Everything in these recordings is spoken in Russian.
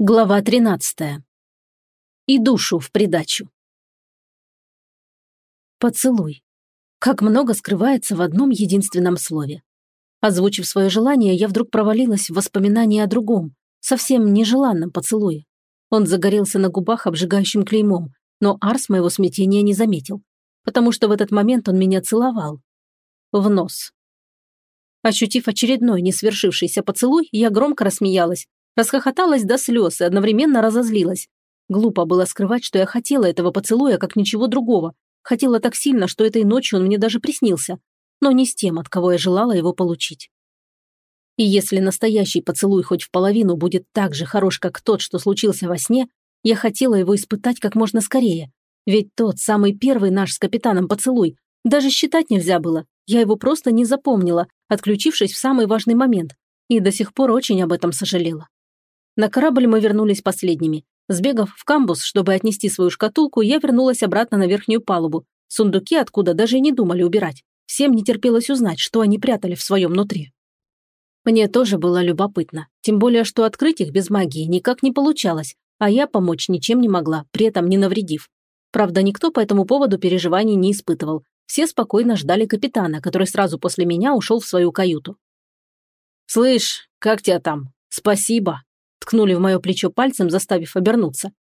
Глава 13. И душу в придачу. Поцелуй. Как много скрывается в одном единственном слове. Озвучив свое желание, я вдруг провалилась в воспоминания о другом, совсем нежеланном поцелуе. Он загорелся на губах обжигающим клеймом, но Арс моего смятения не заметил, потому что в этот момент он меня целовал. В нос. Ощутив очередной несвершившийся поцелуй, я громко рассмеялась, Расхохоталась до слез и одновременно разозлилась. Глупо было скрывать, что я хотела этого поцелуя, как ничего другого. Хотела так сильно, что этой ночью он мне даже приснился. Но не с тем, от кого я желала его получить. И если настоящий поцелуй хоть в половину будет так же хорош, как тот, что случился во сне, я хотела его испытать как можно скорее. Ведь тот самый первый наш с капитаном поцелуй даже считать нельзя было. Я его просто не запомнила, отключившись в самый важный момент. И до сих пор очень об этом сожалела. На корабль мы вернулись последними. Сбегав в камбус, чтобы отнести свою шкатулку, я вернулась обратно на верхнюю палубу. Сундуки откуда даже и не думали убирать. Всем не терпелось узнать, что они прятали в своем нутре. Мне тоже было любопытно. Тем более, что открыть их без магии никак не получалось, а я помочь ничем не могла, при этом не навредив. Правда, никто по этому поводу переживаний не испытывал. Все спокойно ждали капитана, который сразу после меня ушел в свою каюту. «Слышь, как тебя там? Спасибо!» Ткнули в мое плечо пальцем, заставив обернуться.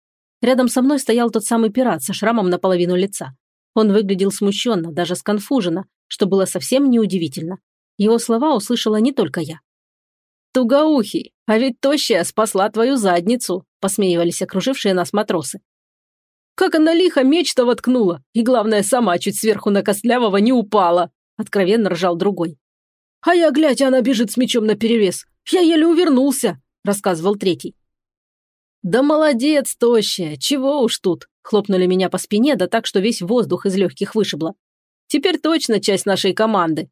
Рядом со мной стоял тот самый пират со шрамом наполовину лица. Он выглядел смущенно, даже сконфуженно, что было совсем неудивительно. Его слова услышала не только я. «Тугоухий, а ведь тощая спасла твою задницу», посмеивались окружившие нас матросы. «Как она лихо меч-то воткнула, и, главное, сама чуть сверху на Костлявого не упала», откровенно ржал другой. «А я, глядь, она бежит с мечом наперевес. Я еле увернулся рассказывал третий. «Да молодец, тощая, чего уж тут!» Хлопнули меня по спине, да так, что весь воздух из легких вышибло. «Теперь точно часть нашей команды».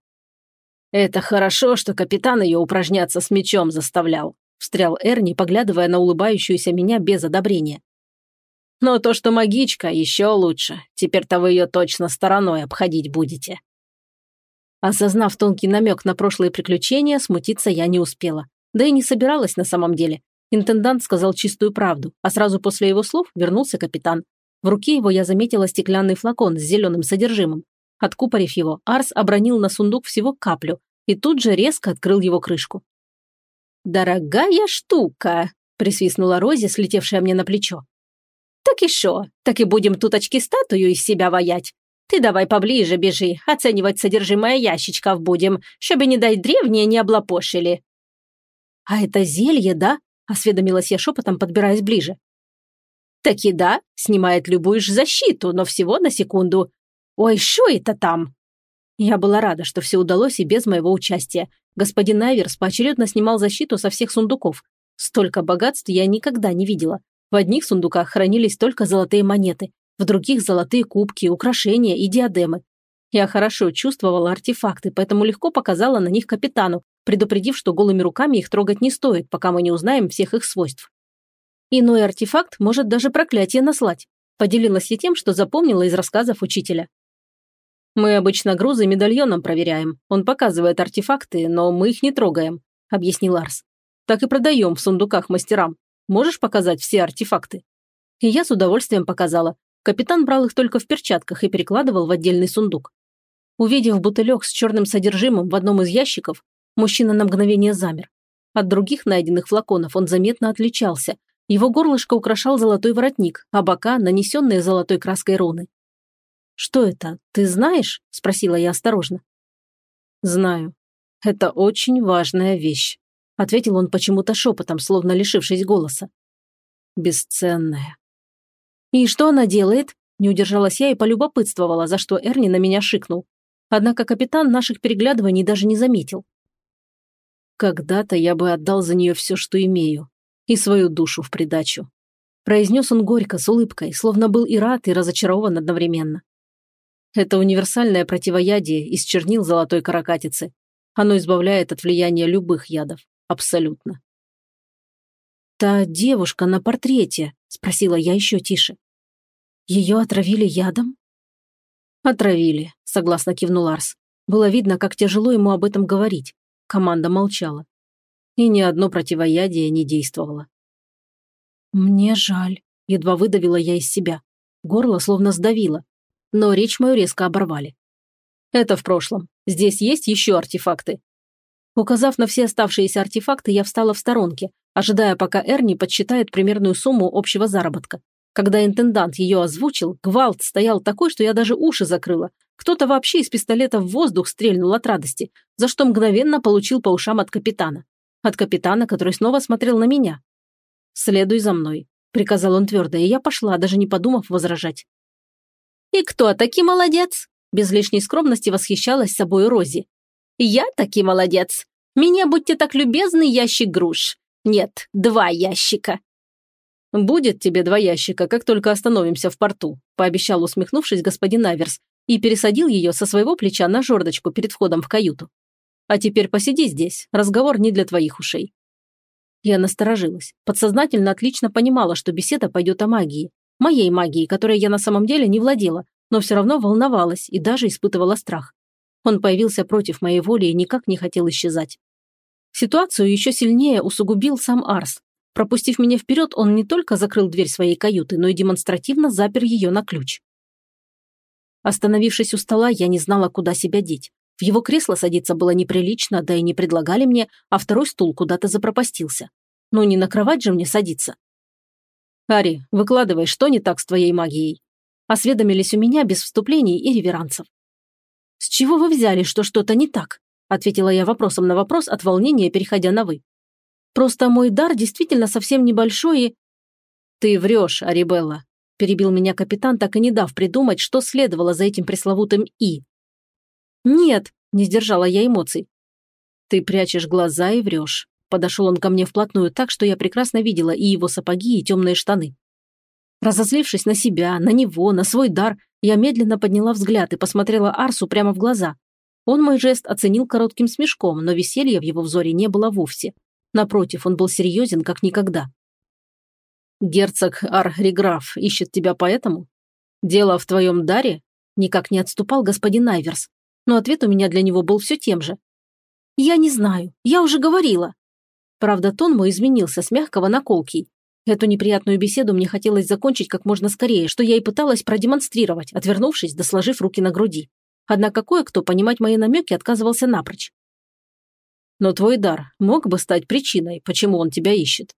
«Это хорошо, что капитан ее упражняться с мечом заставлял», встрял Эрни, поглядывая на улыбающуюся меня без одобрения. «Но то, что магичка, еще лучше. Теперь-то вы ее точно стороной обходить будете». Осознав тонкий намек на прошлые приключения, смутиться я не успела. Да и не собиралась на самом деле. Интендант сказал чистую правду, а сразу после его слов вернулся капитан. В руке его я заметила стеклянный флакон с зеленым содержимым. Откупорив его, Арс обронил на сундук всего каплю и тут же резко открыл его крышку. «Дорогая штука!» – присвистнула Рози, слетевшая мне на плечо. «Так и шо, так и будем туточки статую из себя воять. Ты давай поближе бежи, оценивать содержимое ящичков будем, чтобы, не дай древние, не облапошили». «А это зелье, да?» – осведомилась я шепотом, подбираясь ближе. «Таки да, снимает любую ж защиту, но всего на секунду. Ой, что это там?» Я была рада, что все удалось и без моего участия. Господин Айверс поочередно снимал защиту со всех сундуков. Столько богатств я никогда не видела. В одних сундуках хранились только золотые монеты, в других – золотые кубки, украшения и диадемы. Я хорошо чувствовала артефакты, поэтому легко показала на них капитану, предупредив, что голыми руками их трогать не стоит, пока мы не узнаем всех их свойств. Иной артефакт может даже проклятие наслать. Поделилась я тем, что запомнила из рассказов учителя. «Мы обычно грузы медальоном проверяем. Он показывает артефакты, но мы их не трогаем», – объяснил Арс. «Так и продаем в сундуках мастерам. Можешь показать все артефакты?» И я с удовольствием показала. Капитан брал их только в перчатках и перекладывал в отдельный сундук. Увидев бутылек с черным содержимым в одном из ящиков, Мужчина на мгновение замер. От других найденных флаконов он заметно отличался. Его горлышко украшал золотой воротник, а бока – нанесенные золотой краской руны. «Что это, ты знаешь?» – спросила я осторожно. «Знаю. Это очень важная вещь», – ответил он почему-то шепотом, словно лишившись голоса. «Бесценная». «И что она делает?» – не удержалась я и полюбопытствовала, за что Эрни на меня шикнул. Однако капитан наших переглядываний даже не заметил. Когда-то я бы отдал за нее все, что имею, и свою душу в придачу. Произнес он горько, с улыбкой, словно был и рад, и разочарован одновременно. Это универсальное противоядие из чернил золотой каракатицы. Оно избавляет от влияния любых ядов. Абсолютно. «Та девушка на портрете?» – спросила я еще тише. «Ее отравили ядом?» «Отравили», – согласно кивнул Арс. Было видно, как тяжело ему об этом говорить. Команда молчала. И ни одно противоядие не действовало. Мне жаль, едва выдавила я из себя. Горло словно сдавило. Но речь мою резко оборвали. Это в прошлом. Здесь есть еще артефакты. Указав на все оставшиеся артефакты, я встала в сторонке, ожидая, пока Эрни подсчитает примерную сумму общего заработка. Когда интендант ее озвучил, гвалт стоял такой, что я даже уши закрыла. Кто-то вообще из пистолета в воздух стрельнул от радости, за что мгновенно получил по ушам от капитана. От капитана, который снова смотрел на меня. «Следуй за мной», — приказал он твердо, и я пошла, даже не подумав возражать. «И кто таки молодец?» Без лишней скромности восхищалась собой Рози. «Я таки молодец. Меня, будьте так любезны, ящик груш. Нет, два ящика. «Будет тебе два ящика, как только остановимся в порту», пообещал усмехнувшись господин Аверс и пересадил ее со своего плеча на жердочку перед входом в каюту. «А теперь посиди здесь, разговор не для твоих ушей». Я насторожилась. Подсознательно отлично понимала, что беседа пойдет о магии. Моей магии, которой я на самом деле не владела, но все равно волновалась и даже испытывала страх. Он появился против моей воли и никак не хотел исчезать. Ситуацию еще сильнее усугубил сам Арс, Пропустив меня вперед, он не только закрыл дверь своей каюты, но и демонстративно запер ее на ключ. Остановившись у стола, я не знала, куда себя деть. В его кресло садиться было неприлично, да и не предлагали мне, а второй стул куда-то запропастился. Но не на кровать же мне садиться. «Ари, выкладывай, что не так с твоей магией?» Осведомились у меня без вступлений и реверансов. «С чего вы взяли, что что-то не так?» ответила я вопросом на вопрос от волнения, переходя на «вы». Просто мой дар действительно совсем небольшой и...» «Ты врешь, Арибелла», – перебил меня капитан, так и не дав придумать, что следовало за этим пресловутым «и». «Нет», – не сдержала я эмоций. «Ты прячешь глаза и врешь». Подошел он ко мне вплотную так, что я прекрасно видела и его сапоги, и темные штаны. Разозлившись на себя, на него, на свой дар, я медленно подняла взгляд и посмотрела Арсу прямо в глаза. Он мой жест оценил коротким смешком, но веселья в его взоре не было вовсе. Напротив, он был серьезен, как никогда. «Герцог Ар-Реграф ищет тебя поэтому? Дело в твоем даре?» Никак не отступал господин Айверс. Но ответ у меня для него был все тем же. «Я не знаю. Я уже говорила». Правда, тон мой изменился с мягкого на колкий. Эту неприятную беседу мне хотелось закончить как можно скорее, что я и пыталась продемонстрировать, отвернувшись да сложив руки на груди. Однако кое-кто понимать мои намеки отказывался напрочь. Но твой дар мог бы стать причиной, почему он тебя ищет.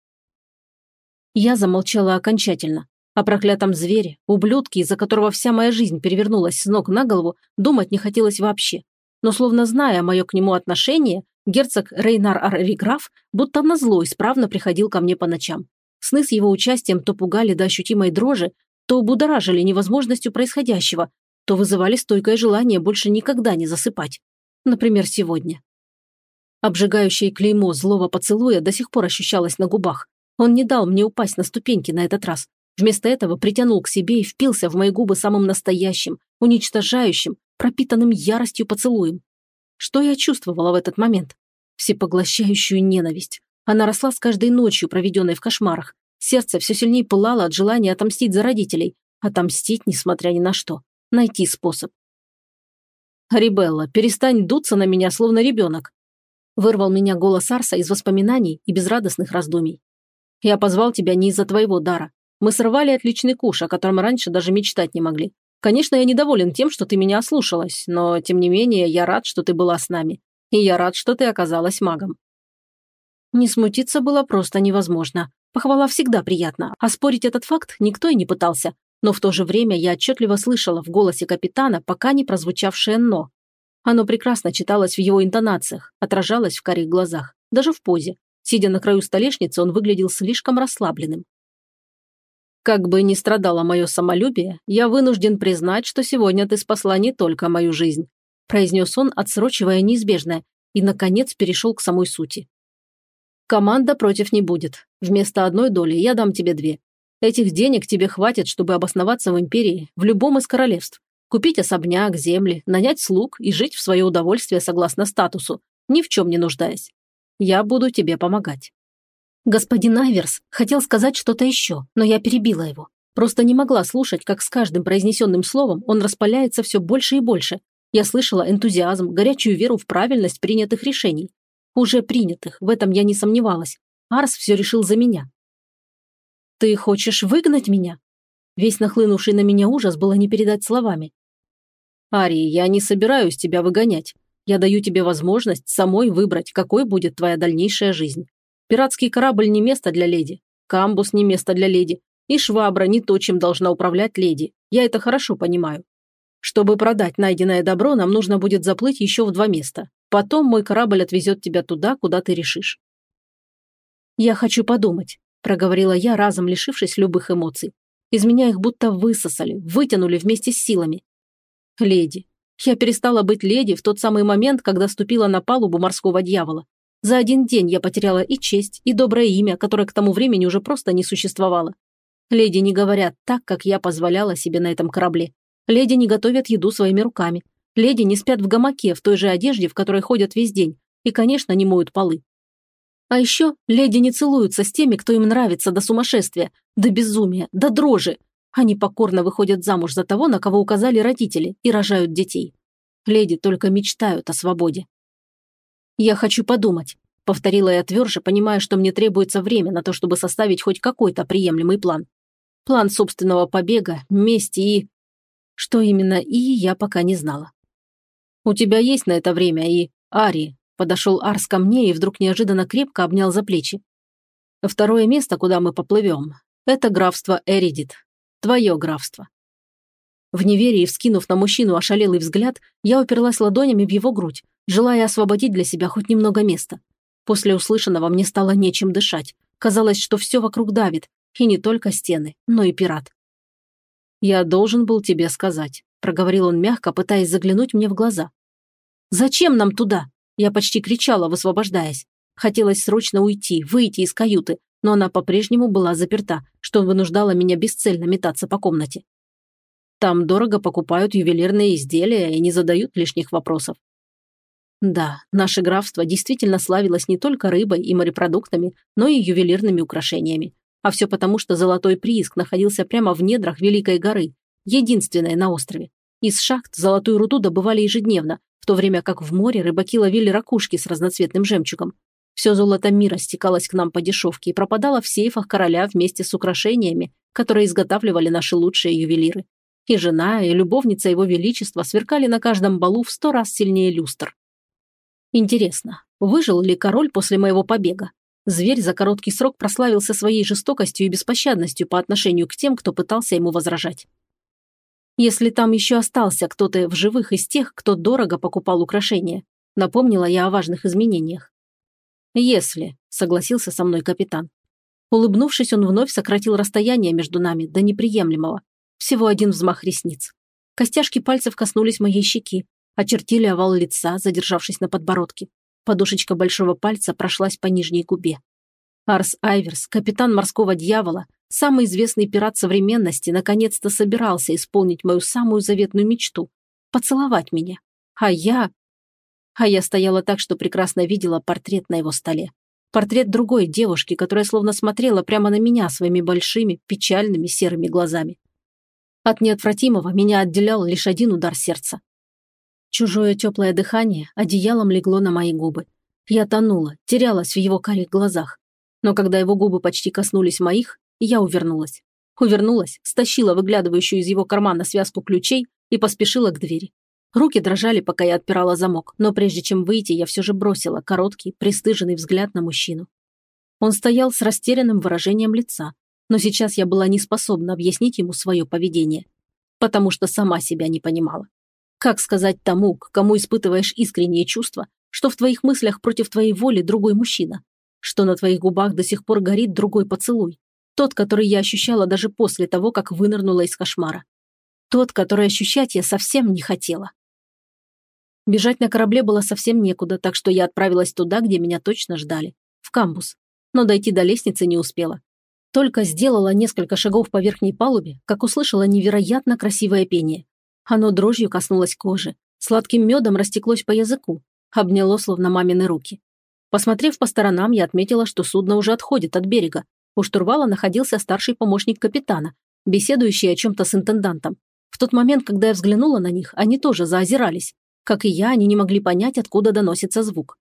Я замолчала окончательно. О проклятом звере, ублюдке, из-за которого вся моя жизнь перевернулась с ног на голову, думать не хотелось вообще. Но словно зная мое к нему отношение, герцог Рейнар Арриграф будто назло исправно приходил ко мне по ночам. Сны с его участием то пугали до ощутимой дрожи, то будоражили невозможностью происходящего, то вызывали стойкое желание больше никогда не засыпать. Например, сегодня. Обжигающее клеймо злого поцелуя до сих пор ощущалось на губах. Он не дал мне упасть на ступеньки на этот раз. Вместо этого притянул к себе и впился в мои губы самым настоящим, уничтожающим, пропитанным яростью поцелуем. Что я чувствовала в этот момент? Всепоглощающую ненависть. Она росла с каждой ночью, проведенной в кошмарах. Сердце все сильнее пылало от желания отомстить за родителей. Отомстить, несмотря ни на что. Найти способ. «Рибелла, перестань дуться на меня, словно ребенок. Вырвал меня голос Арса из воспоминаний и безрадостных раздумий. «Я позвал тебя не из-за твоего дара. Мы сорвали отличный куш, о котором раньше даже мечтать не могли. Конечно, я недоволен тем, что ты меня ослушалась, но, тем не менее, я рад, что ты была с нами. И я рад, что ты оказалась магом». Не смутиться было просто невозможно. Похвала всегда приятна, а спорить этот факт никто и не пытался. Но в то же время я отчетливо слышала в голосе капитана пока не прозвучавшее «но». Оно прекрасно читалось в его интонациях, отражалось в карих глазах, даже в позе. Сидя на краю столешницы, он выглядел слишком расслабленным. Как бы ни страдало мое самолюбие, я вынужден признать, что сегодня ты спасла не только мою жизнь», произнес он, отсрочивая неизбежное, и, наконец, перешел к самой сути. «Команда против не будет. Вместо одной доли я дам тебе две. Этих денег тебе хватит, чтобы обосноваться в империи, в любом из королевств. Купить особняк, земли, нанять слуг и жить в свое удовольствие согласно статусу, ни в чем не нуждаясь. Я буду тебе помогать». Господин Айверс хотел сказать что-то еще, но я перебила его. Просто не могла слушать, как с каждым произнесенным словом он распаляется все больше и больше. Я слышала энтузиазм, горячую веру в правильность принятых решений. Уже принятых, в этом я не сомневалась. Арс все решил за меня. «Ты хочешь выгнать меня?» Весь нахлынувший на меня ужас было не передать словами. «Ари, я не собираюсь тебя выгонять. Я даю тебе возможность самой выбрать, какой будет твоя дальнейшая жизнь. Пиратский корабль не место для леди, камбус не место для леди, и швабра не то, чем должна управлять леди. Я это хорошо понимаю. Чтобы продать найденное добро, нам нужно будет заплыть еще в два места. Потом мой корабль отвезет тебя туда, куда ты решишь». «Я хочу подумать», – проговорила я, разом лишившись любых эмоций. Из меня их будто высосали, вытянули вместе с силами. Леди. Я перестала быть леди в тот самый момент, когда ступила на палубу морского дьявола. За один день я потеряла и честь, и доброе имя, которое к тому времени уже просто не существовало. Леди не говорят так, как я позволяла себе на этом корабле. Леди не готовят еду своими руками. Леди не спят в гамаке в той же одежде, в которой ходят весь день. И, конечно, не моют полы. А еще леди не целуются с теми, кто им нравится до сумасшествия, до безумия, до дрожи. Они покорно выходят замуж за того, на кого указали родители, и рожают детей. Леди только мечтают о свободе. «Я хочу подумать», – повторила я тверже, понимая, что мне требуется время на то, чтобы составить хоть какой-то приемлемый план. План собственного побега, мести и... Что именно «и» я пока не знала. «У тебя есть на это время и... Ари, Подошел Арс ко мне и вдруг неожиданно крепко обнял за плечи. «Второе место, куда мы поплывем, это графство Эридит. Твое графство». В неверии, вскинув на мужчину ошалелый взгляд, я уперлась ладонями в его грудь, желая освободить для себя хоть немного места. После услышанного мне стало нечем дышать. Казалось, что все вокруг давит, и не только стены, но и пират. «Я должен был тебе сказать», – проговорил он мягко, пытаясь заглянуть мне в глаза. «Зачем нам туда?» Я почти кричала, высвобождаясь. Хотелось срочно уйти, выйти из каюты, но она по-прежнему была заперта, что вынуждало меня бесцельно метаться по комнате. Там дорого покупают ювелирные изделия и не задают лишних вопросов. Да, наше графство действительно славилось не только рыбой и морепродуктами, но и ювелирными украшениями. А все потому, что золотой прииск находился прямо в недрах Великой горы, единственной на острове. Из шахт золотую руду добывали ежедневно, в то время как в море рыбаки ловили ракушки с разноцветным жемчугом. Все золото мира стекалось к нам по дешевке и пропадало в сейфах короля вместе с украшениями, которые изготавливали наши лучшие ювелиры. И жена, и любовница его величества сверкали на каждом балу в сто раз сильнее люстр. Интересно, выжил ли король после моего побега? Зверь за короткий срок прославился своей жестокостью и беспощадностью по отношению к тем, кто пытался ему возражать. Если там еще остался кто-то в живых из тех, кто дорого покупал украшения, напомнила я о важных изменениях. «Если», – согласился со мной капитан. Улыбнувшись, он вновь сократил расстояние между нами до неприемлемого. Всего один взмах ресниц. Костяшки пальцев коснулись моей щеки, очертили овал лица, задержавшись на подбородке. Подушечка большого пальца прошлась по нижней губе. Арс Айверс, капитан морского дьявола, Самый известный пират современности наконец-то собирался исполнить мою самую заветную мечту – поцеловать меня. А я... А я стояла так, что прекрасно видела портрет на его столе. Портрет другой девушки, которая словно смотрела прямо на меня своими большими, печальными серыми глазами. От неотвратимого меня отделял лишь один удар сердца. Чужое теплое дыхание одеялом легло на мои губы. Я тонула, терялась в его карих глазах. Но когда его губы почти коснулись моих, я увернулась. Увернулась, стащила выглядывающую из его кармана связку ключей и поспешила к двери. Руки дрожали, пока я отпирала замок, но прежде чем выйти, я все же бросила короткий, пристыженный взгляд на мужчину. Он стоял с растерянным выражением лица, но сейчас я была не способна объяснить ему свое поведение, потому что сама себя не понимала. Как сказать тому, к кому испытываешь искренние чувства, что в твоих мыслях против твоей воли другой мужчина, что на твоих губах до сих пор горит другой поцелуй, тот, который я ощущала даже после того, как вынырнула из кошмара. Тот, который ощущать я совсем не хотела. Бежать на корабле было совсем некуда, так что я отправилась туда, где меня точно ждали. В камбус. Но дойти до лестницы не успела. Только сделала несколько шагов по верхней палубе, как услышала невероятно красивое пение. Оно дрожью коснулось кожи, сладким медом растеклось по языку, обняло словно мамины руки. Посмотрев по сторонам, я отметила, что судно уже отходит от берега, у штурвала находился старший помощник капитана, беседующий о чем-то с интендантом. В тот момент, когда я взглянула на них, они тоже заозирались. Как и я, они не могли понять, откуда доносится звук.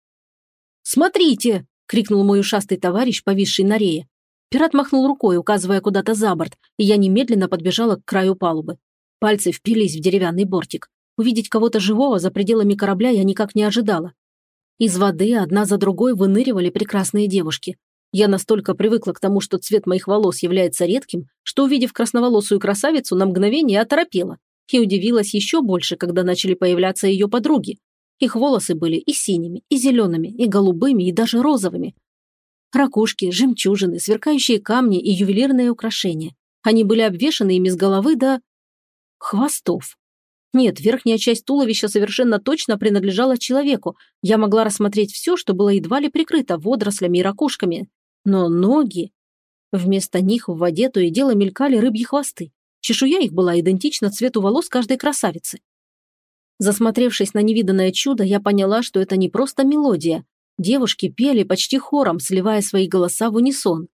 «Смотрите!» – крикнул мой ушастый товарищ, повисший на рее. Пират махнул рукой, указывая куда-то за борт, и я немедленно подбежала к краю палубы. Пальцы впились в деревянный бортик. Увидеть кого-то живого за пределами корабля я никак не ожидала. Из воды одна за другой выныривали прекрасные девушки. Я настолько привыкла к тому, что цвет моих волос является редким, что, увидев красноволосую красавицу, на мгновение оторопела и удивилась еще больше, когда начали появляться ее подруги. Их волосы были и синими, и зелеными, и голубыми, и даже розовыми. Ракушки, жемчужины, сверкающие камни и ювелирные украшения. Они были обвешаны ими с головы до... хвостов. Нет, верхняя часть туловища совершенно точно принадлежала человеку. Я могла рассмотреть все, что было едва ли прикрыто водорослями и ракушками. Но ноги... Вместо них в воде то и дело мелькали рыбьи хвосты. Чешуя их была идентична цвету волос каждой красавицы. Засмотревшись на невиданное чудо, я поняла, что это не просто мелодия. Девушки пели почти хором, сливая свои голоса в унисон.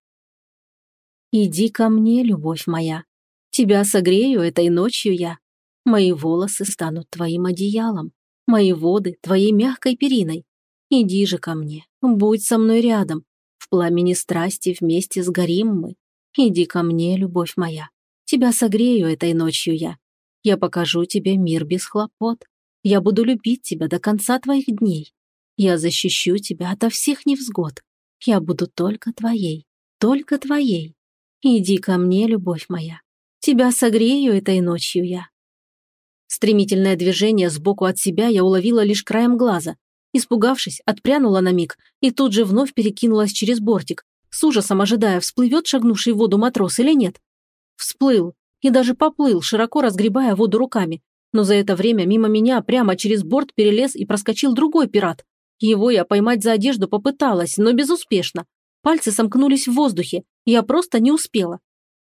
«Иди ко мне, любовь моя, тебя согрею этой ночью я. Мои волосы станут твоим одеялом, мои воды твоей мягкой периной. Иди же ко мне, будь со мной рядом, в пламени страсти вместе сгорим мы. Иди ко мне, любовь моя, тебя согрею этой ночью я. Я покажу тебе мир без хлопот. Я буду любить тебя до конца твоих дней. Я защищу тебя ото всех невзгод. Я буду только твоей, только твоей. Иди ко мне, любовь моя. Тебя согрею этой ночью я. Стремительное движение сбоку от себя я уловила лишь краем глаза. Испугавшись, отпрянула на миг и тут же вновь перекинулась через бортик, с ужасом ожидая, всплывет шагнувший в воду матрос или нет. Всплыл и даже поплыл, широко разгребая воду руками. Но за это время мимо меня прямо через борт перелез и проскочил другой пират. Его я поймать за одежду попыталась, но безуспешно. Пальцы сомкнулись в воздухе, я просто не успела.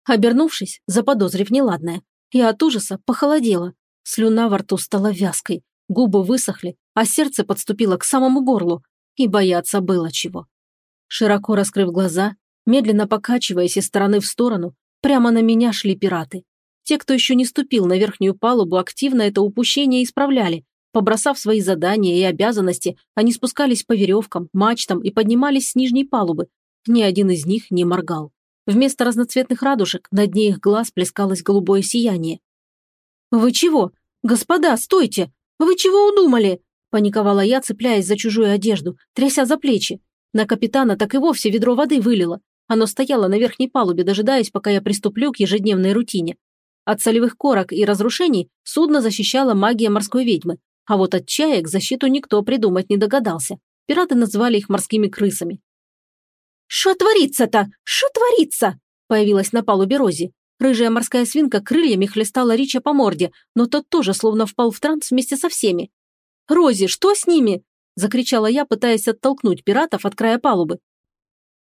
Обернувшись, заподозрив неладное, я от ужаса похолодела, Слюна во рту стала вязкой, губы высохли, а сердце подступило к самому горлу, и бояться было чего. Широко раскрыв глаза, медленно покачиваясь из стороны в сторону, прямо на меня шли пираты. Те, кто еще не ступил на верхнюю палубу, активно это упущение исправляли. Побросав свои задания и обязанности, они спускались по веревкам, мачтам и поднимались с нижней палубы. Ни один из них не моргал. Вместо разноцветных радужек на дне их глаз плескалось голубое сияние. «Вы чего? Господа, стойте! Вы чего удумали?» Паниковала я, цепляясь за чужую одежду, тряся за плечи. На капитана так и вовсе ведро воды вылило. Оно стояло на верхней палубе, дожидаясь, пока я приступлю к ежедневной рутине. От солевых корок и разрушений судно защищала магия морской ведьмы, а вот от чаек защиту никто придумать не догадался. Пираты назвали их морскими крысами. «Шо творится-то? Шо творится?» появилась на палубе Рози. Рыжая морская свинка крыльями хлестала Рича по морде, но тот тоже словно впал в транс вместе со всеми. «Рози, что с ними?» – закричала я, пытаясь оттолкнуть пиратов от края палубы.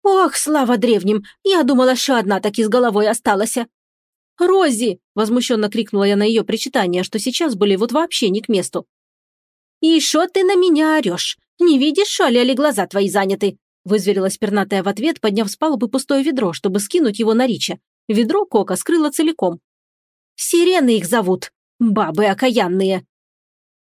«Ох, слава древним! Я думала, что одна таки с головой осталась!» «Рози!» – возмущенно крикнула я на ее причитания, что сейчас были вот вообще не к месту. «И шо ты на меня орешь? Не видишь, шо ли, глаза твои заняты?» Вызверилась пернатая в ответ, подняв с палубы пустое ведро, чтобы скинуть его на Рича. Ведро Кока скрыло целиком. «Сирены их зовут! Бабы окаянные!»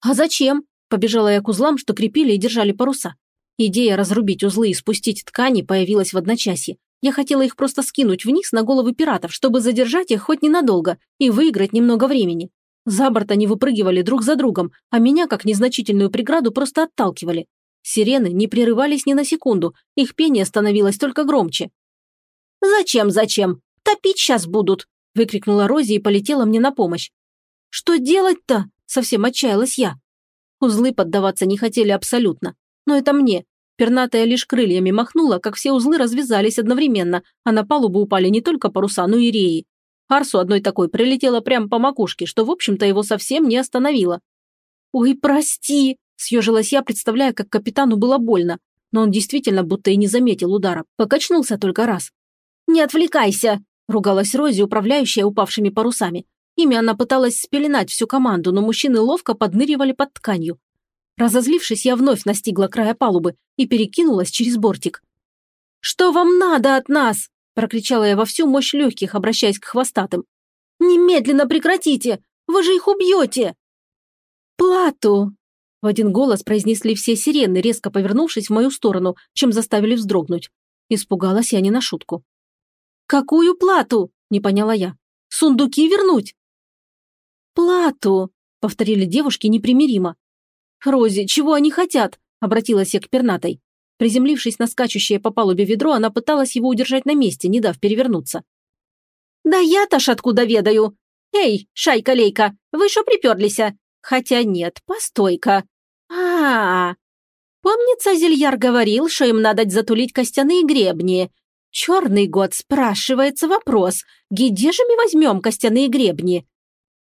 «А зачем?» – побежала я к узлам, что крепили и держали паруса. Идея разрубить узлы и спустить ткани появилась в одночасье. Я хотела их просто скинуть вниз на головы пиратов, чтобы задержать их хоть ненадолго и выиграть немного времени. За борт они выпрыгивали друг за другом, а меня, как незначительную преграду, просто отталкивали. Сирены не прерывались ни на секунду, их пение становилось только громче. «Зачем, зачем? Топить сейчас будут!» – выкрикнула Рози и полетела мне на помощь. «Что делать-то?» – совсем отчаялась я. Узлы поддаваться не хотели абсолютно. Но это мне. Пернатая лишь крыльями махнула, как все узлы развязались одновременно, а на палубу упали не только паруса, но и реи. Арсу одной такой прилетела прямо по макушке, что, в общем-то, его совсем не остановило. «Ой, прости!» – съежилась я, представляя, как капитану было больно. Но он действительно будто и не заметил удара, покачнулся только раз. «Не отвлекайся!» Ругалась Рози, управляющая упавшими парусами. Ими она пыталась спеленать всю команду, но мужчины ловко подныривали под тканью. Разозлившись, я вновь настигла края палубы и перекинулась через бортик. «Что вам надо от нас?» – прокричала я во всю мощь легких, обращаясь к хвостатым. «Немедленно прекратите! Вы же их убьете!» «Плату!» – в один голос произнесли все сирены, резко повернувшись в мою сторону, чем заставили вздрогнуть. Испугалась я не на шутку. «Какую плату?» – не поняла я. «Сундуки вернуть?» «Плату», – повторили девушки непримиримо. «Рози, чего они хотят?» – обратилась я к пернатой. Приземлившись на скачущее по палубе ведро, она пыталась его удержать на месте, не дав перевернуться. «Да я-то ж откуда ведаю! Эй, шайка-лейка, вы шо приперлися? Хотя нет, постой-ка. а, -а. Помнится, Зельяр говорил, что им надо затулить костяные гребни. Черный год спрашивается вопрос, где же мы возьмем костяные гребни?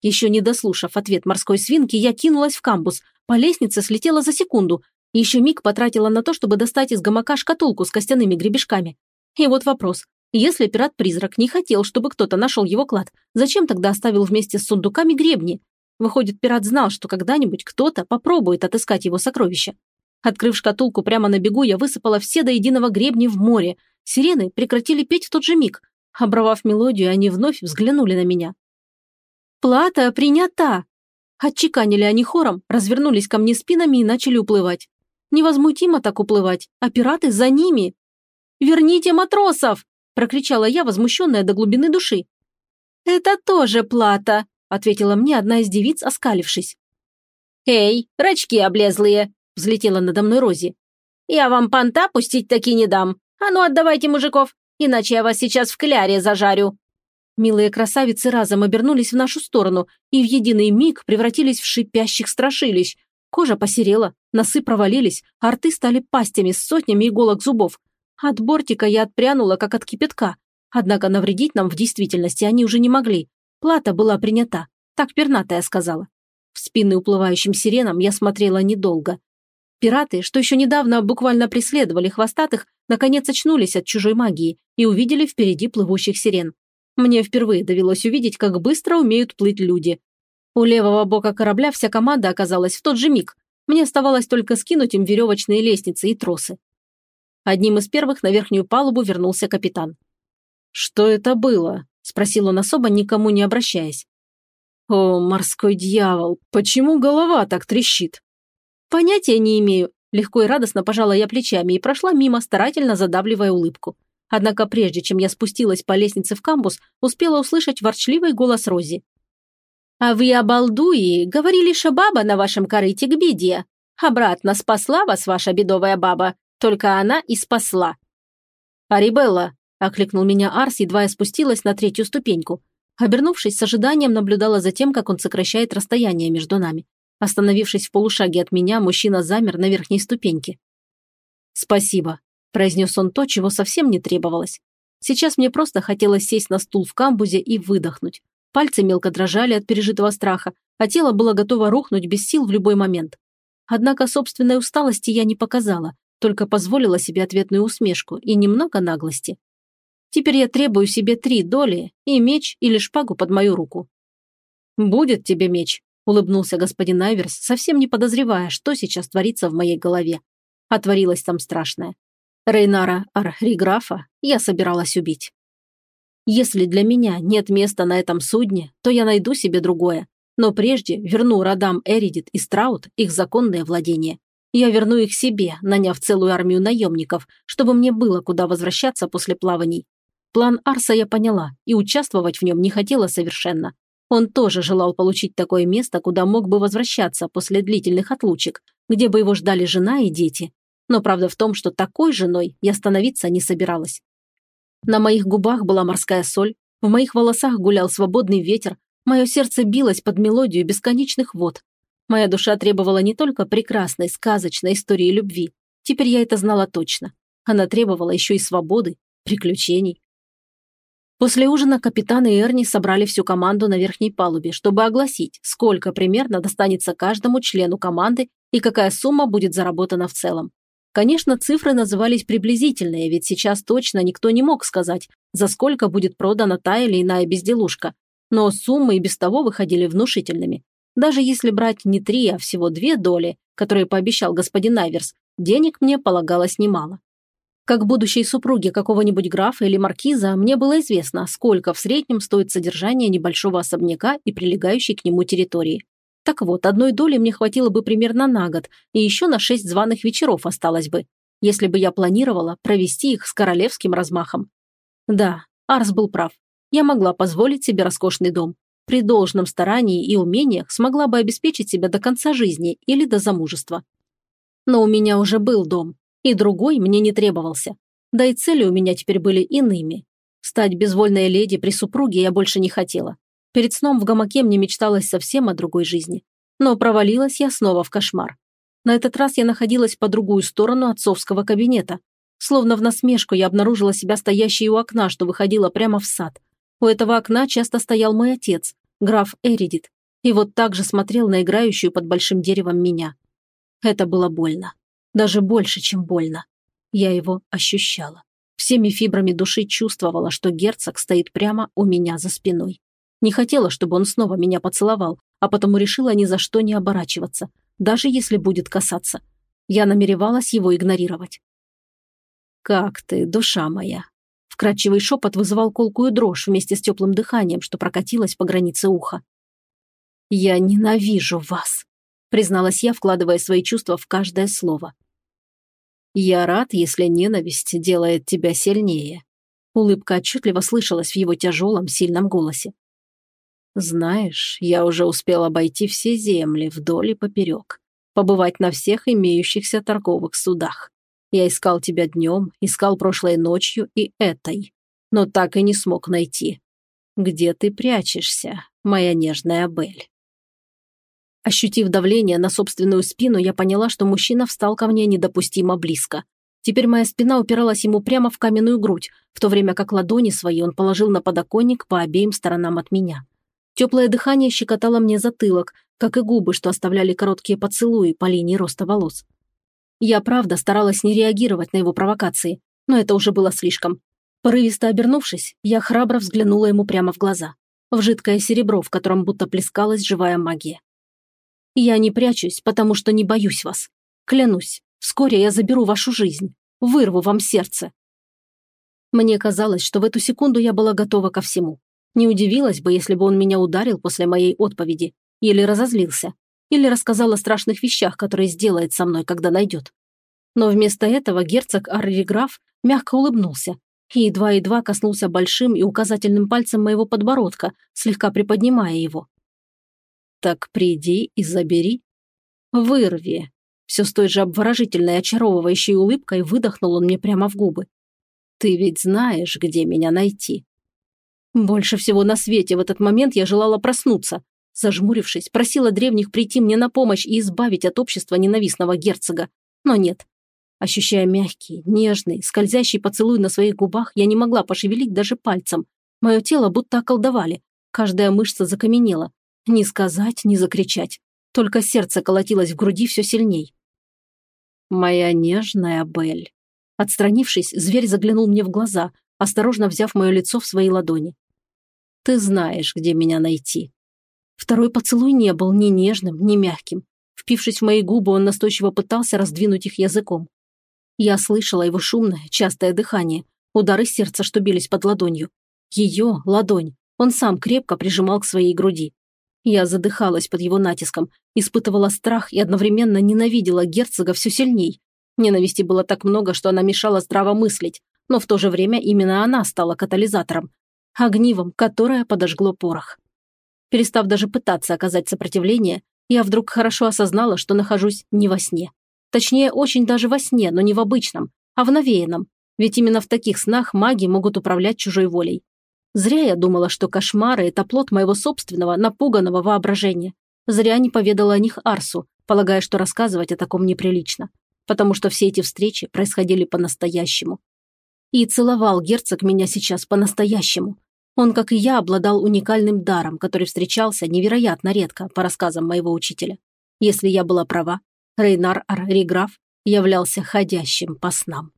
Еще не дослушав ответ морской свинки, я кинулась в камбус. По лестнице слетела за секунду. Еще миг потратила на то, чтобы достать из гамака шкатулку с костяными гребешками. И вот вопрос. Если пират-призрак не хотел, чтобы кто-то нашел его клад, зачем тогда оставил вместе с сундуками гребни? Выходит, пират знал, что когда-нибудь кто-то попробует отыскать его сокровища. Открыв шкатулку прямо на бегу, я высыпала все до единого гребни в море. Сирены прекратили петь в тот же миг. Оборвав мелодию, они вновь взглянули на меня. «Плата принята!» Отчеканили они хором, развернулись ко мне спинами и начали уплывать. Невозмутимо так уплывать, а пираты за ними. «Верните матросов!» – прокричала я, возмущенная до глубины души. «Это тоже плата», – ответила мне одна из девиц, оскалившись. «Эй, рачки облезлые!» – взлетела надо мной Рози. «Я вам понта пустить таки не дам. А ну отдавайте мужиков, иначе я вас сейчас в кляре зажарю». Милые красавицы разом обернулись в нашу сторону и в единый миг превратились в шипящих страшилищ. Кожа посерела, носы провалились, а рты стали пастями с сотнями иголок зубов. От бортика я отпрянула, как от кипятка. Однако навредить нам в действительности они уже не могли. Плата была принята, так пернатая сказала. В спины уплывающим сиренам я смотрела недолго. Пираты, что еще недавно буквально преследовали хвостатых, наконец очнулись от чужой магии и увидели впереди плывущих сирен. Мне впервые довелось увидеть, как быстро умеют плыть люди. У левого бока корабля вся команда оказалась в тот же миг. Мне оставалось только скинуть им веревочные лестницы и тросы. Одним из первых на верхнюю палубу вернулся капитан. «Что это было?» – спросил он особо, никому не обращаясь. «О, морской дьявол, почему голова так трещит?» «Понятия не имею», – легко и радостно пожала я плечами и прошла мимо, старательно задавливая улыбку. Однако прежде чем я спустилась по лестнице в камбус, успела услышать ворчливый голос Рози. «А вы, обалдуи, говорили, что баба на вашем корыте к беде. Обратно спасла вас ваша бедовая баба, только она и спасла». «Арибелла», – окликнул меня Арс, едва я спустилась на третью ступеньку. Обернувшись, с ожиданием наблюдала за тем, как он сокращает расстояние между нами. Остановившись в полушаге от меня, мужчина замер на верхней ступеньке. «Спасибо», произнес он то, чего совсем не требовалось. Сейчас мне просто хотелось сесть на стул в камбузе и выдохнуть. Пальцы мелко дрожали от пережитого страха, а тело было готово рухнуть без сил в любой момент. Однако собственной усталости я не показала, только позволила себе ответную усмешку и немного наглости. Теперь я требую себе три доли и меч или шпагу под мою руку. «Будет тебе меч», – улыбнулся господин Айверс, совсем не подозревая, что сейчас творится в моей голове. Отворилось там страшное. Рейнара Архриграфа я собиралась убить. Если для меня нет места на этом судне, то я найду себе другое. Но прежде верну родам Эридит и Страут их законное владение. Я верну их себе, наняв целую армию наемников, чтобы мне было куда возвращаться после плаваний. План Арса я поняла и участвовать в нем не хотела совершенно. Он тоже желал получить такое место, куда мог бы возвращаться после длительных отлучек, где бы его ждали жена и дети. Но правда в том, что такой женой я становиться не собиралась. На моих губах была морская соль, в моих волосах гулял свободный ветер, мое сердце билось под мелодию бесконечных вод. Моя душа требовала не только прекрасной, сказочной истории любви. Теперь я это знала точно. Она требовала еще и свободы, приключений. После ужина капитан и Эрни собрали всю команду на верхней палубе, чтобы огласить, сколько примерно достанется каждому члену команды и какая сумма будет заработана в целом. Конечно, цифры назывались приблизительные, ведь сейчас точно никто не мог сказать, за сколько будет продана та или иная безделушка. Но суммы и без того выходили внушительными. Даже если брать не три, а всего две доли, которые пообещал господин Айверс, денег мне полагалось немало. Как будущей супруге какого-нибудь графа или маркиза, мне было известно, сколько в среднем стоит содержание небольшого особняка и прилегающей к нему территории. Так вот, одной доли мне хватило бы примерно на год, и еще на шесть званых вечеров осталось бы, если бы я планировала провести их с королевским размахом. Да, Арс был прав. Я могла позволить себе роскошный дом. При должном старании и умениях смогла бы обеспечить себя до конца жизни или до замужества. Но у меня уже был дом, и другой мне не требовался. Да и цели у меня теперь были иными. Стать безвольной леди при супруге я больше не хотела. Перед сном в гамаке мне мечталось совсем о другой жизни. Но провалилась я снова в кошмар. На этот раз я находилась по другую сторону отцовского кабинета. Словно в насмешку я обнаружила себя стоящей у окна, что выходило прямо в сад. У этого окна часто стоял мой отец, граф Эридит, и вот так же смотрел на играющую под большим деревом меня. Это было больно. Даже больше, чем больно. Я его ощущала. Всеми фибрами души чувствовала, что герцог стоит прямо у меня за спиной. Не хотела, чтобы он снова меня поцеловал, а потому решила ни за что не оборачиваться, даже если будет касаться. Я намеревалась его игнорировать. «Как ты, душа моя?» Вкрадчивый шепот вызывал колкую дрожь вместе с теплым дыханием, что прокатилось по границе уха. «Я ненавижу вас», — призналась я, вкладывая свои чувства в каждое слово. «Я рад, если ненависть делает тебя сильнее». Улыбка отчетливо слышалась в его тяжелом, сильном голосе. Знаешь, я уже успел обойти все земли вдоль и поперек, побывать на всех имеющихся торговых судах. Я искал тебя днем, искал прошлой ночью и этой, но так и не смог найти. Где ты прячешься, моя нежная Бель? Ощутив давление на собственную спину, я поняла, что мужчина встал ко мне недопустимо близко. Теперь моя спина упиралась ему прямо в каменную грудь, в то время как ладони свои он положил на подоконник по обеим сторонам от меня. Теплое дыхание щекотало мне затылок, как и губы, что оставляли короткие поцелуи по линии роста волос. Я, правда, старалась не реагировать на его провокации, но это уже было слишком. Порывисто обернувшись, я храбро взглянула ему прямо в глаза, в жидкое серебро, в котором будто плескалась живая магия. «Я не прячусь, потому что не боюсь вас. Клянусь, вскоре я заберу вашу жизнь, вырву вам сердце». Мне казалось, что в эту секунду я была готова ко всему. Не удивилась бы, если бы он меня ударил после моей отповеди, или разозлился, или рассказал о страшных вещах, которые сделает со мной, когда найдет. Но вместо этого герцог Арриграф мягко улыбнулся и едва-едва коснулся большим и указательным пальцем моего подбородка, слегка приподнимая его. «Так приди и забери. Вырви». Все с той же обворожительной, очаровывающей улыбкой выдохнул он мне прямо в губы. «Ты ведь знаешь, где меня найти. Больше всего на свете в этот момент я желала проснуться. Зажмурившись, просила древних прийти мне на помощь и избавить от общества ненавистного герцога. Но нет. Ощущая мягкий, нежный, скользящий поцелуй на своих губах, я не могла пошевелить даже пальцем. Мое тело будто околдовали. Каждая мышца закаменела. Ни сказать, ни закричать. Только сердце колотилось в груди все сильней. «Моя нежная Бель». Отстранившись, зверь заглянул мне в глаза, осторожно взяв мое лицо в свои ладони. «Ты знаешь, где меня найти». Второй поцелуй не был ни нежным, ни мягким. Впившись в мои губы, он настойчиво пытался раздвинуть их языком. Я слышала его шумное, частое дыхание, удары сердца, что бились под ладонью. Ее ладонь он сам крепко прижимал к своей груди. Я задыхалась под его натиском, испытывала страх и одновременно ненавидела герцога все сильней. Ненависти было так много, что она мешала здраво мыслить, но в то же время именно она стала катализатором, огнивом, которое подожгло порох. Перестав даже пытаться оказать сопротивление, я вдруг хорошо осознала, что нахожусь не во сне. Точнее, очень даже во сне, но не в обычном, а в навеянном, ведь именно в таких снах маги могут управлять чужой волей. Зря я думала, что кошмары – это плод моего собственного, напуганного воображения. Зря не поведала о них Арсу, полагая, что рассказывать о таком неприлично. Потому что все эти встречи происходили по-настоящему. И целовал герцог меня сейчас по-настоящему. Он, как и я, обладал уникальным даром, который встречался невероятно редко, по рассказам моего учителя. Если я была права, Рейнар Арриграф являлся ходящим по снам.